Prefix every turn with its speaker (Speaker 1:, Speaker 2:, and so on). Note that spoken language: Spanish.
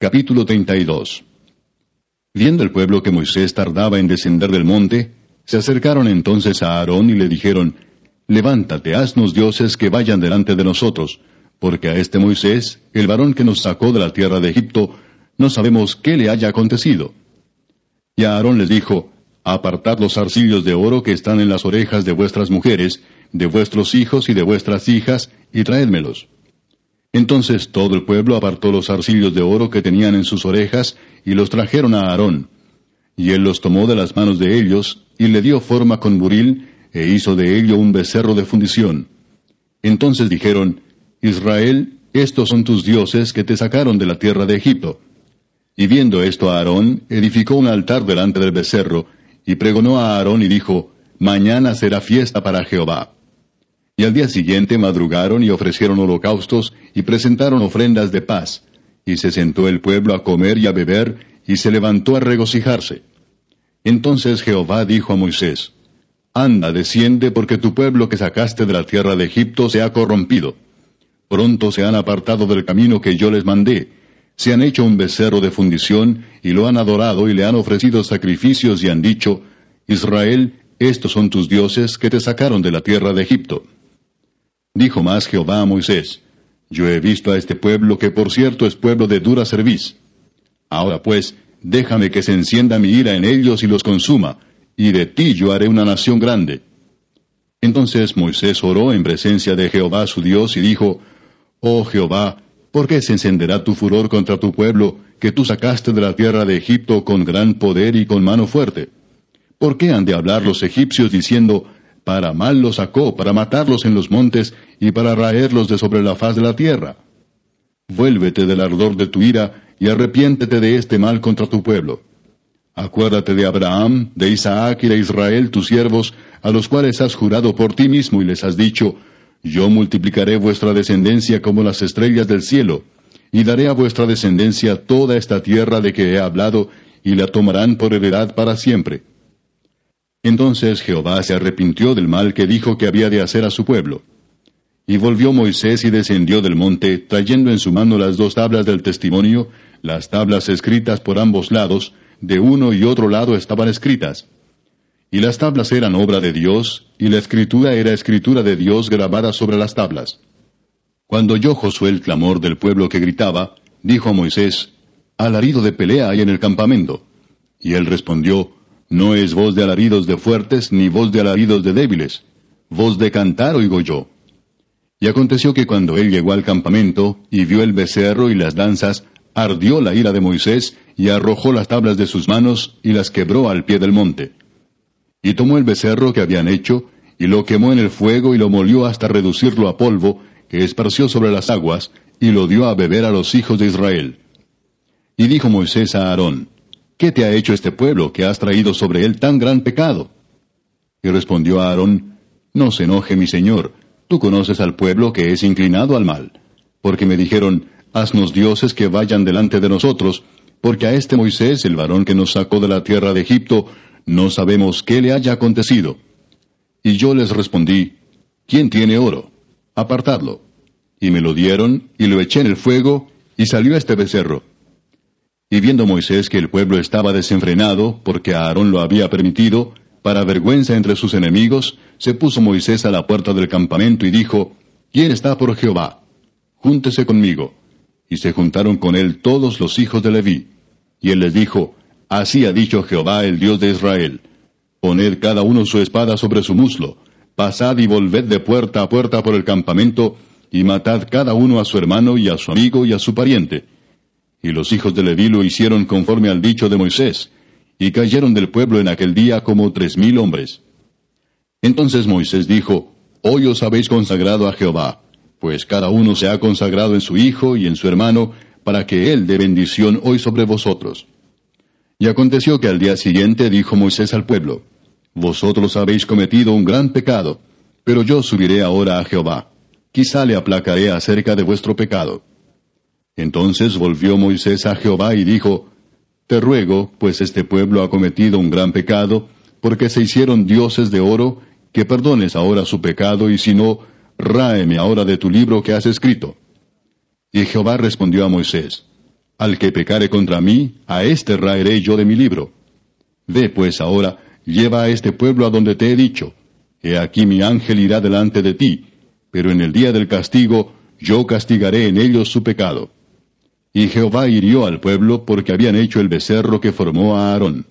Speaker 1: Capítulo 32 Viendo el pueblo que Moisés tardaba en descender del monte, se acercaron entonces a Aarón y le dijeron, Levántate, haznos dioses que vayan delante de nosotros, porque a este Moisés, el varón que nos sacó de la tierra de Egipto, no sabemos qué le haya acontecido. Y Aarón les dijo, Apartad los arcillos de oro que están en las orejas de vuestras mujeres, de vuestros hijos y de vuestras hijas, y traédmelos. Entonces todo el pueblo apartó los arcillos de oro que tenían en sus orejas y los trajeron a Aarón. Y él los tomó de las manos de ellos y le dio forma con buril e hizo de ello un becerro de fundición. Entonces dijeron, Israel, estos son tus dioses que te sacaron de la tierra de Egipto. Y viendo esto Aarón, edificó un altar delante del becerro, y pregonó a Aarón y dijo, Mañana será fiesta para Jehová. Y al día siguiente madrugaron y ofrecieron holocaustos y presentaron ofrendas de paz. Y se sentó el pueblo a comer y a beber, y se levantó a regocijarse. Entonces Jehová dijo a Moisés, Anda, desciende, porque tu pueblo que sacaste de la tierra de Egipto se ha corrompido. Pronto se han apartado del camino que yo les mandé. Se han hecho un becerro de fundición, y lo han adorado y le han ofrecido sacrificios y han dicho, Israel, estos son tus dioses que te sacaron de la tierra de Egipto. Dijo más Jehová a Moisés, Yo he visto a este pueblo que por cierto es pueblo de dura cerviz. Ahora pues, déjame que se encienda mi ira en ellos y los consuma, y de ti yo haré una nación grande. Entonces Moisés oró en presencia de Jehová su Dios y dijo, Oh Jehová, ¿por qué se encenderá tu furor contra tu pueblo, que tú sacaste de la tierra de Egipto con gran poder y con mano fuerte? ¿Por qué han de hablar los egipcios diciendo, para mal los sacó, para matarlos en los montes y para raerlos de sobre la faz de la tierra. Vuélvete del ardor de tu ira y arrepiéntete de este mal contra tu pueblo. Acuérdate de Abraham, de Isaac y de Israel, tus siervos, a los cuales has jurado por ti mismo y les has dicho, Yo multiplicaré vuestra descendencia como las estrellas del cielo, y daré a vuestra descendencia toda esta tierra de que he hablado, y la tomarán por heredad para siempre. Entonces Jehová se arrepintió del mal que dijo que había de hacer a su pueblo. Y volvió Moisés y descendió del monte, trayendo en su mano las dos tablas del testimonio, las tablas escritas por ambos lados, de uno y otro lado estaban escritas. Y las tablas eran obra de Dios, y la escritura era escritura de Dios grabada sobre las tablas. Cuando oyó Josué el clamor del pueblo que gritaba, dijo a Moisés, Alarido de pelea hay en el campamento. Y él respondió, no es voz de alaridos de fuertes, ni voz de alaridos de débiles. Voz de cantar oigo yo. Y aconteció que cuando él llegó al campamento, y vio el becerro y las danzas, ardió la ira de Moisés, y arrojó las tablas de sus manos, y las quebró al pie del monte. Y tomó el becerro que habían hecho, y lo quemó en el fuego, y lo molió hasta reducirlo a polvo, que esparció sobre las aguas, y lo dio a beber a los hijos de Israel. Y dijo Moisés a Aarón, ¿Qué te ha hecho este pueblo que has traído sobre él tan gran pecado? Y respondió Aarón, No se enoje mi señor, tú conoces al pueblo que es inclinado al mal. Porque me dijeron, Haznos dioses que vayan delante de nosotros, porque a este Moisés, el varón que nos sacó de la tierra de Egipto, no sabemos qué le haya acontecido. Y yo les respondí, ¿quién tiene oro? Apartadlo. Y me lo dieron, y lo eché en el fuego, y salió este becerro. Y viendo Moisés que el pueblo estaba desenfrenado, porque Aarón lo había permitido, para vergüenza entre sus enemigos, se puso Moisés a la puerta del campamento y dijo, ¿Quién está por Jehová? Júntese conmigo. Y se juntaron con él todos los hijos de Leví. Y él les dijo, Así ha dicho Jehová el Dios de Israel. Poned cada uno su espada sobre su muslo, pasad y volved de puerta a puerta por el campamento, y matad cada uno a su hermano y a su amigo y a su pariente y los hijos de Leví lo hicieron conforme al dicho de Moisés, y cayeron del pueblo en aquel día como tres mil hombres. Entonces Moisés dijo, Hoy os habéis consagrado a Jehová, pues cada uno se ha consagrado en su hijo y en su hermano, para que él dé bendición hoy sobre vosotros. Y aconteció que al día siguiente dijo Moisés al pueblo, Vosotros habéis cometido un gran pecado, pero yo subiré ahora a Jehová. Quizá le aplacaré acerca de vuestro pecado. Entonces volvió Moisés a Jehová y dijo, Te ruego, pues este pueblo ha cometido un gran pecado, porque se hicieron dioses de oro, que perdones ahora su pecado, y si no, ráeme ahora de tu libro que has escrito. Y Jehová respondió a Moisés, Al que pecare contra mí, a éste raeré yo de mi libro. Ve pues ahora, lleva a este pueblo a donde te he dicho. He aquí mi ángel irá delante de ti, pero en el día del castigo yo castigaré en ellos su pecado. Y Jehová hirió al pueblo porque habían hecho el becerro que formó a Aarón.